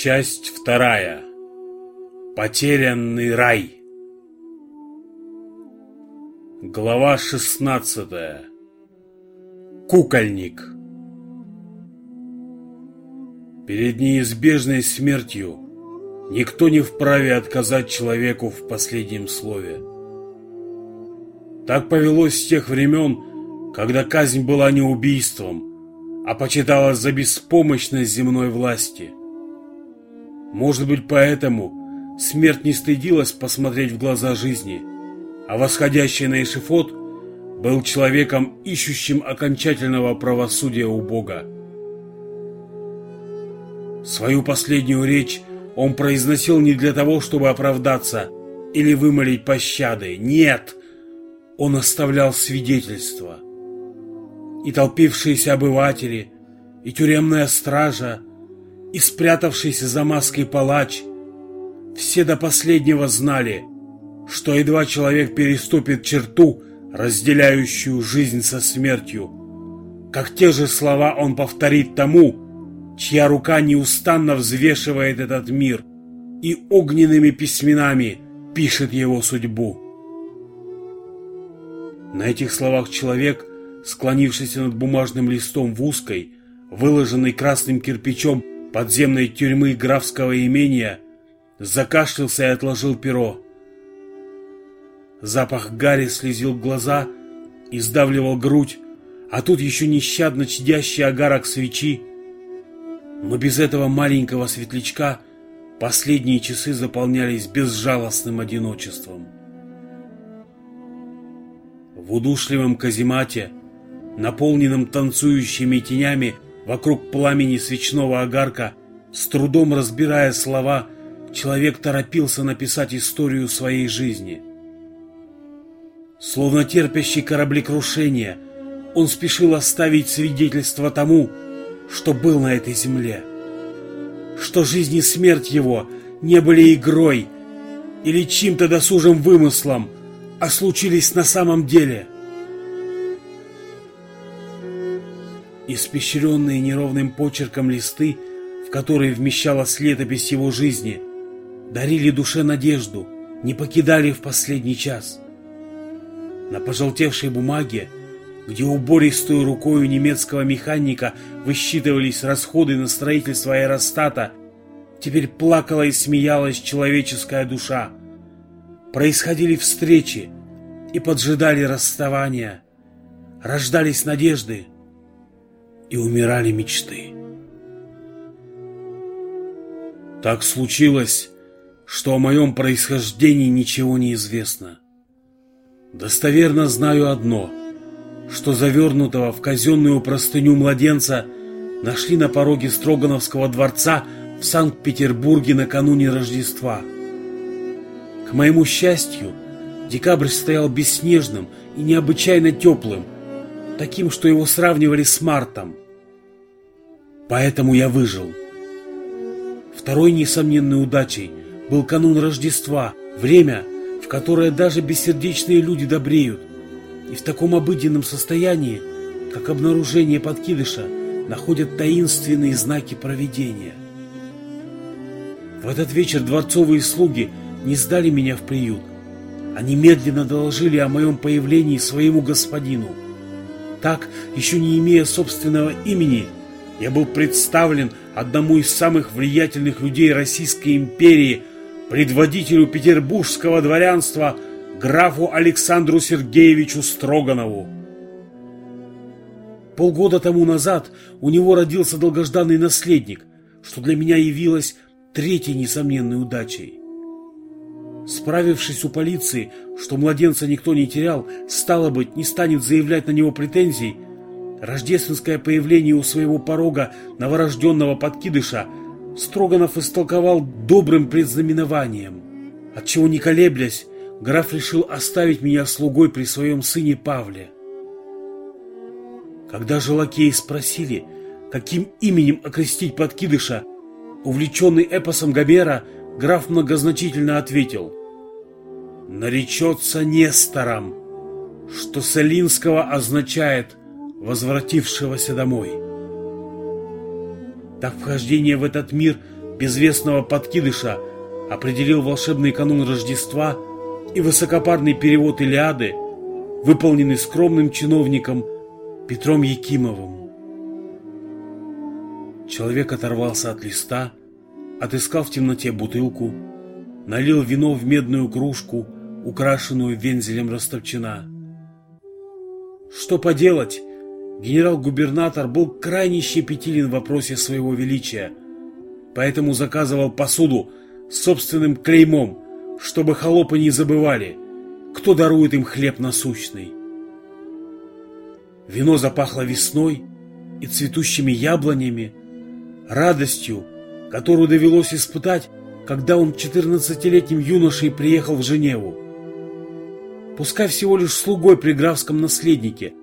Часть вторая. Потерянный рай. Глава шестнадцатая. Кукольник. Перед неизбежной смертью никто не вправе отказать человеку в последнем слове. Так повелось с тех времен, когда казнь была не убийством, а почиталась за беспомощность земной власти – может быть, поэтому смерть не стыдилась посмотреть в глаза жизни, а восходящий на эшифот был человеком, ищущим окончательного правосудия у Бога. Свою последнюю речь он произносил не для того, чтобы оправдаться или вымолить пощады. Нет! Он оставлял свидетельство. И толпившиеся обыватели, и тюремная стража, и спрятавшийся за маской палач, все до последнего знали, что едва человек переступит черту, разделяющую жизнь со смертью, как те же слова он повторит тому, чья рука неустанно взвешивает этот мир и огненными письменами пишет его судьбу. На этих словах человек, склонившийся над бумажным листом в узкой, выложенной красным кирпичом подземной тюрьмы графского имения, закашлялся и отложил перо. Запах гари слезил глаза и сдавливал грудь, а тут еще нещадно чадящий огарок свечи. Но без этого маленького светлячка последние часы заполнялись безжалостным одиночеством. В удушливом каземате, наполненном танцующими тенями, Вокруг пламени свечного огарка, с трудом разбирая слова, человек торопился написать историю своей жизни. Словно терпящий кораблекрушение, он спешил оставить свидетельство тому, что был на этой земле. Что жизнь и смерть его не были игрой или чьим-то досужим вымыслом, а случились на самом деле – испещренные неровным почерком листы, в которые вмещалась летопись его жизни, дарили душе надежду, не покидали в последний час. На пожелтевшей бумаге, где убористую рукою немецкого механика высчитывались расходы на строительство аэростата, теперь плакала и смеялась человеческая душа. Происходили встречи и поджидали расставания, рождались надежды, и умирали мечты. Так случилось, что о моем происхождении ничего не известно. Достоверно знаю одно, что завернутого в казенную простыню младенца нашли на пороге Строгановского дворца в Санкт-Петербурге накануне Рождества. К моему счастью, декабрь стоял бесснежным и необычайно теплым, таким, что его сравнивали с Мартом. Поэтому я выжил. Второй несомненной удачей был канун Рождества, время, в которое даже бессердечные люди добреют. И в таком обыденном состоянии, как обнаружение подкидыша, находят таинственные знаки провидения. В этот вечер дворцовые слуги не сдали меня в приют. Они медленно доложили о моем появлении своему господину. Так, еще не имея собственного имени, я был представлен одному из самых влиятельных людей Российской империи, предводителю петербургского дворянства, графу Александру Сергеевичу Строганову. Полгода тому назад у него родился долгожданный наследник, что для меня явилось третьей несомненной удачей. Справившись у полиции, что младенца никто не терял, стало быть, не станет заявлять на него претензий, Рождественское появление у своего порога новорожденного подкидыша Строганов истолковал добрым предзнаменованием. Отчего не колеблясь, граф решил оставить меня слугой при своем сыне Павле. Когда же лакеи спросили, каким именем окрестить подкидыша, увлеченный эпосом Гомера, граф многозначительно ответил «Наречется Нестором», что с эллинского означает возвратившегося домой. Так вхождение в этот мир безвестного подкидыша определил волшебный канун Рождества и высокопарный перевод Илиады, выполненный скромным чиновником Петром Якимовым. Человек оторвался от листа, отыскал в темноте бутылку, налил вино в медную кружку, украшенную вензелем ростовчина. Что поделать, генерал-губернатор был крайне щепетилен в вопросе своего величия, поэтому заказывал посуду с собственным клеймом, чтобы холопы не забывали, кто дарует им хлеб насущный. Вино запахло весной и цветущими яблонями, радостью, которую довелось испытать, когда он 14-летним юношей приехал в Женеву. Пускай всего лишь слугой при графском наследнике,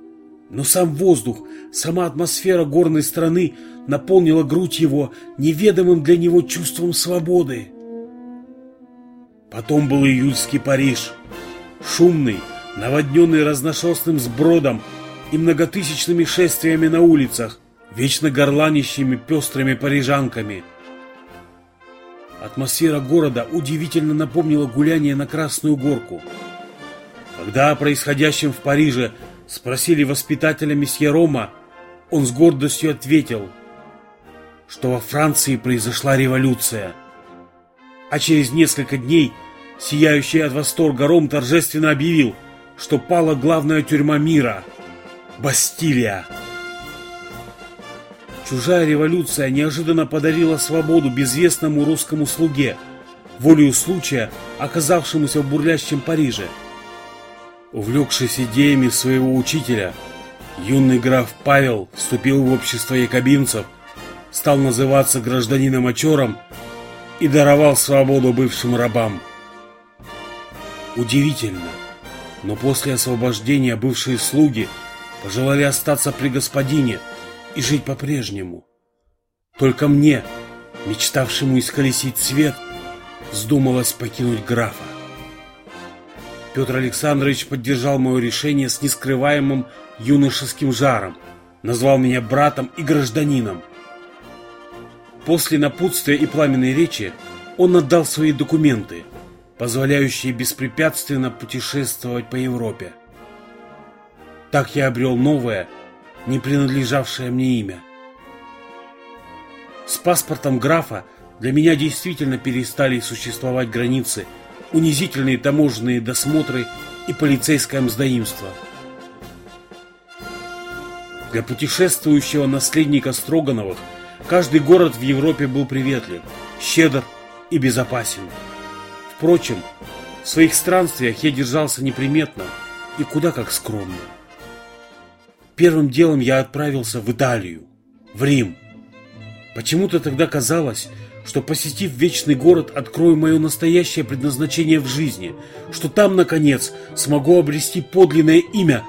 но сам воздух, сама атмосфера горной страны наполнила грудь его неведомым для него чувством свободы. Потом был июльский Париж, шумный, наводненный разношерстным сбродом и многотысячными шествиями на улицах, вечно горланищими пестрыми парижанками. Атмосфера города удивительно напомнила гуляние на Красную Горку. Когда о происходящем в Париже спросили воспитателя месье Рома, он с гордостью ответил, что во Франции произошла революция. А через несколько дней сияющий от восторга Ром торжественно объявил, что пала главная тюрьма мира – Бастилия. Чужая революция неожиданно подарила свободу безвестному русскому слуге, волею случая, оказавшемуся в бурлящем Париже. Увлекшись идеями своего учителя, юный граф Павел вступил в общество якобинцев, стал называться гражданином-очером и даровал свободу бывшим рабам. Удивительно, но после освобождения бывшие слуги пожелали остаться при господине – и жить по-прежнему. Только мне, мечтавшему исколесить свет, вздумалось покинуть графа. Петр Александрович поддержал мое решение с нескрываемым юношеским жаром, назвал меня братом и гражданином. После напутствия и пламенной речи он отдал свои документы, позволяющие беспрепятственно путешествовать по Европе. Так я обрел новое, не принадлежавшее мне имя. С паспортом графа для меня действительно перестали существовать границы, унизительные таможенные досмотры и полицейское мздоимство. Для путешествующего наследника Строгановых каждый город в Европе был приветлив, щедр и безопасен. Впрочем, в своих странствиях я держался неприметно и куда как скромно. Первым делом я отправился в Италию, в Рим. Почему-то тогда казалось, что посетив вечный город, открою мое настоящее предназначение в жизни, что там, наконец, смогу обрести подлинное имя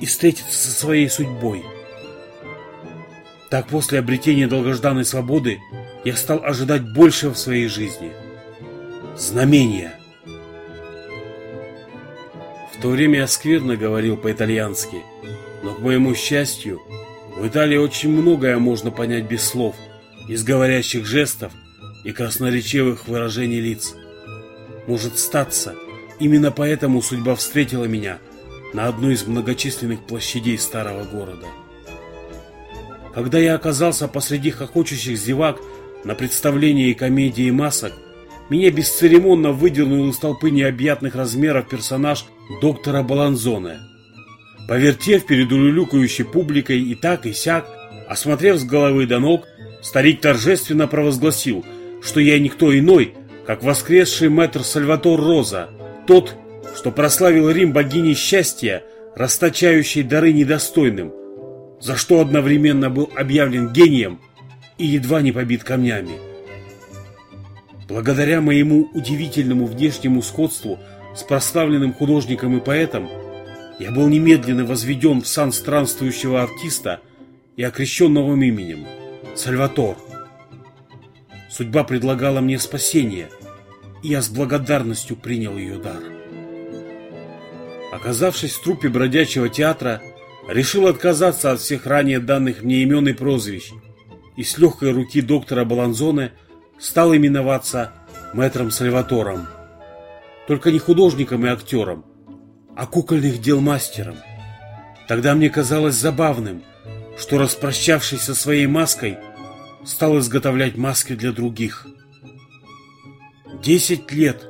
и встретиться со своей судьбой. Так после обретения долгожданной свободы я стал ожидать большего в своей жизни. Знамения. В то время я скверно говорил по-итальянски – но, к моему счастью, в Италии очень многое можно понять без слов, из говорящих жестов и красноречивых выражений лиц. Может статься, именно поэтому судьба встретила меня на одной из многочисленных площадей старого города. Когда я оказался посреди хохочущих зевак на представлении комедии масок, меня бесцеремонно выдернул из толпы необъятных размеров персонаж доктора Баланзоне – Повертев перед улюлюкающей публикой и так, и сяк, осмотрев с головы до ног, старик торжественно провозгласил, что я никто иной, как воскресший мэтр Сальватор Роза, тот, что прославил Рим богиней счастья, расточающей дары недостойным, за что одновременно был объявлен гением и едва не побит камнями. Благодаря моему удивительному внешнему сходству с прославленным художником и поэтом, я был немедленно возведен в сан странствующего артиста и окрещен новым именем – Сальватор. Судьба предлагала мне спасение, и я с благодарностью принял ее дар. Оказавшись в трупе бродячего театра, решил отказаться от всех ранее данных мне имен и прозвищ, и с легкой руки доктора Баланзоне стал именоваться мэтром Сальватором. Только не художником и актером, а кукольных дел мастером. Тогда мне казалось забавным, что, распрощавшись со своей маской, стал изготовлять маски для других. Десять лет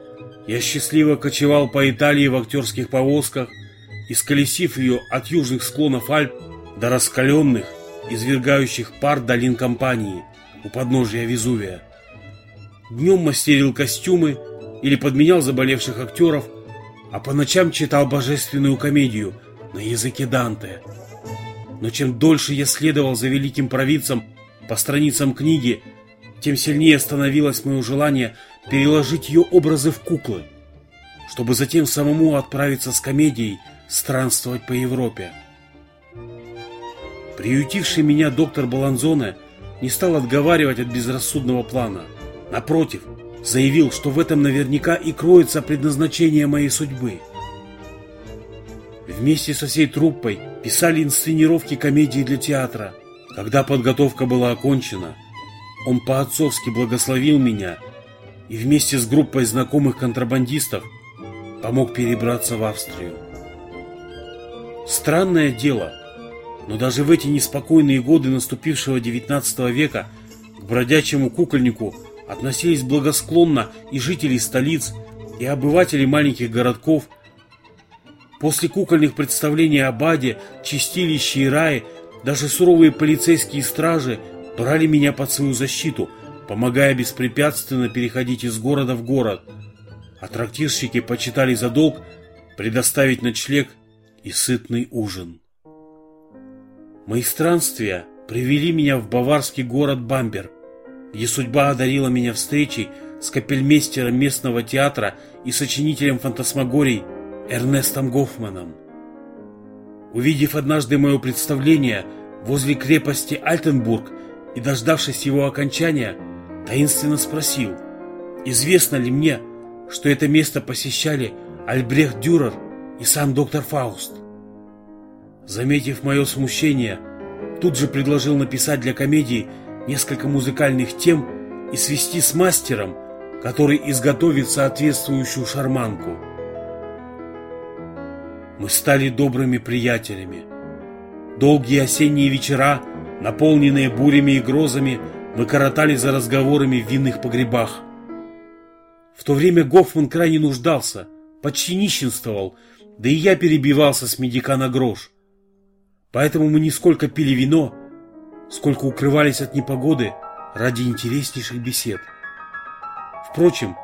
я счастливо кочевал по Италии в актерских повозках, исколесив ее от южных склонов Альп до раскаленных, извергающих пар долин компании у подножия Везувия. Днем мастерил костюмы или подменял заболевших актеров, а по ночам читал божественную комедию на языке Данте. Но чем дольше я следовал за великим провидцем по страницам книги, тем сильнее становилось мое желание переложить ее образы в куклы, чтобы затем самому отправиться с комедией странствовать по Европе. Приютивший меня доктор Баланзоне не стал отговаривать от безрассудного плана. Напротив, заявил, что в этом наверняка и кроется предназначение моей судьбы. Вместе со всей труппой писали инсценировки комедии для театра. Когда подготовка была окончена, он по-отцовски благословил меня и вместе с группой знакомых контрабандистов помог перебраться в Австрию. Странное дело, но даже в эти неспокойные годы наступившего XIX века к бродячему кукольнику относились благосклонно и жители столиц, и обыватели маленьких городков. После кукольных представлений о Баде, Чистилище и Рае даже суровые полицейские стражи брали меня под свою защиту, помогая беспрепятственно переходить из города в город. А трактирщики почитали за долг предоставить ночлег и сытный ужин. Мои странствия привели меня в баварский город Бамбер, где судьба одарила меня встречей с капельмейстером местного театра и сочинителем фантасмагорий Эрнестом Гофманом. Увидев однажды мое представление возле крепости Альтенбург и дождавшись его окончания, таинственно спросил, известно ли мне, что это место посещали Альбрехт Дюрер и сам доктор Фауст. Заметив мое смущение, тут же предложил написать для комедии несколько музыкальных тем и свести с мастером, который изготовит соответствующую шарманку. Мы стали добрыми приятелями. Долгие осенние вечера, наполненные бурями и грозами, мы коротали за разговорами в винных погребах. В то время Гофман крайне нуждался, почти нищенствовал, да и я перебивался с медика на грош. Поэтому мы не сколько пили вино, сколько укрывались от непогоды ради интереснейших бесед. Впрочем,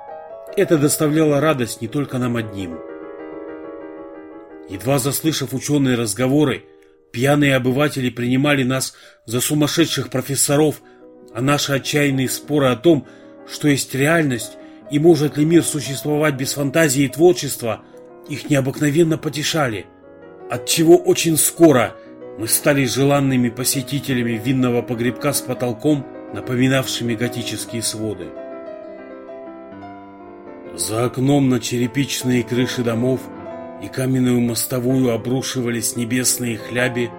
это доставляло радость не только нам одним. Едва заслышав ученые разговоры, пьяные обыватели принимали нас за сумасшедших профессоров, а наши отчаянные споры о том, что есть реальность и может ли мир существовать без фантазии и творчества, их необыкновенно потешали, отчего очень скоро – мы стали желанными посетителями винного погребка с потолком, напоминавшими готические своды. За окном на черепичные крыши домов и каменную мостовую обрушивались небесные хляби,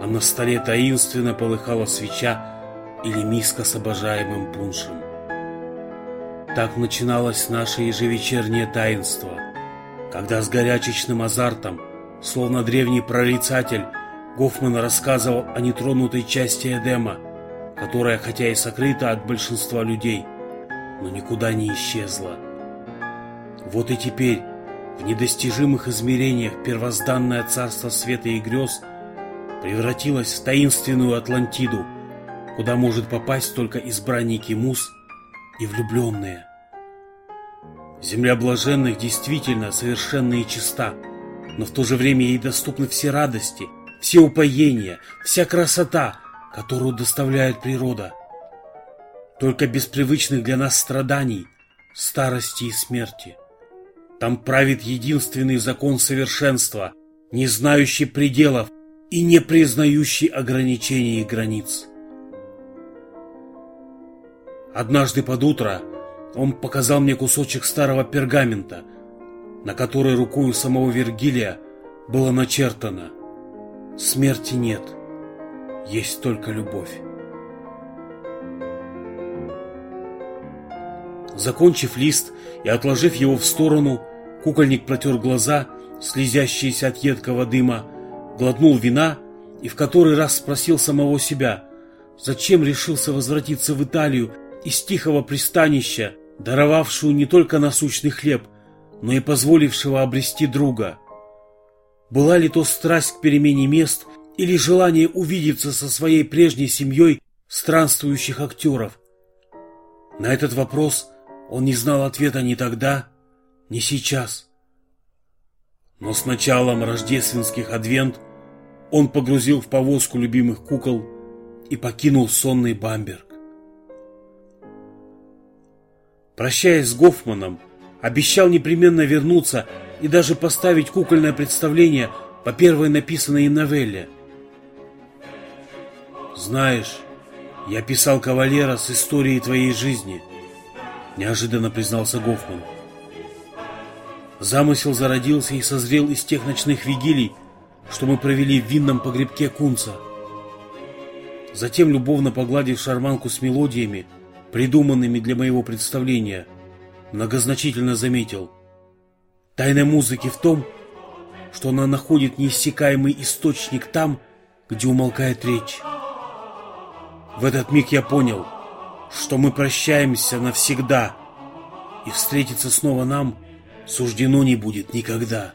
а на столе таинственно полыхала свеча или миска с обожаемым пуншем. Так начиналось наше ежевечернее таинство, когда с горячечным азартом, словно древний прорицатель, Гофман рассказывал о нетронутой части Эдема, которая, хотя и сокрыта от большинства людей, но никуда не исчезла. Вот и теперь, в недостижимых измерениях первозданное царство света и грез превратилось в таинственную Атлантиду, куда может попасть только избранники Мус и влюбленные. Земля блаженных действительно совершенна и чиста, но в то же время ей доступны все радости – все упоения, вся красота, которую доставляет природа. Только без привычных для нас страданий, старости и смерти. Там правит единственный закон совершенства, не знающий пределов и не признающий ограничений и границ. Однажды под утро он показал мне кусочек старого пергамента, на который рукою самого Вергилия было начертано Смерти нет, есть только любовь. Закончив лист и отложив его в сторону, кукольник протер глаза, слезящиеся от едкого дыма, глотнул вина и в который раз спросил самого себя, зачем решился возвратиться в Италию из тихого пристанища, даровавшую не только насущный хлеб, но и позволившего обрести друга. Была ли то страсть к перемене мест или желание увидеться со своей прежней семьей странствующих актеров? На этот вопрос он не знал ответа ни тогда, ни сейчас. Но с началом рождественских адвент он погрузил в повозку любимых кукол и покинул сонный Бамберг. Прощаясь с Гофманом, обещал непременно вернуться и даже поставить кукольное представление по первой написанной им новелле. «Знаешь, я писал кавалера с историей твоей жизни», — неожиданно признался Гофман. Замысел зародился и созрел из тех ночных вигилий, что мы провели в винном погребке Кунца. Затем, любовно погладив шарманку с мелодиями, придуманными для моего представления, многозначительно заметил. Тайна музыки в том, что она находит неиссякаемый источник там, где умолкает речь. В этот миг я понял, что мы прощаемся навсегда, и встретиться снова нам суждено не будет никогда.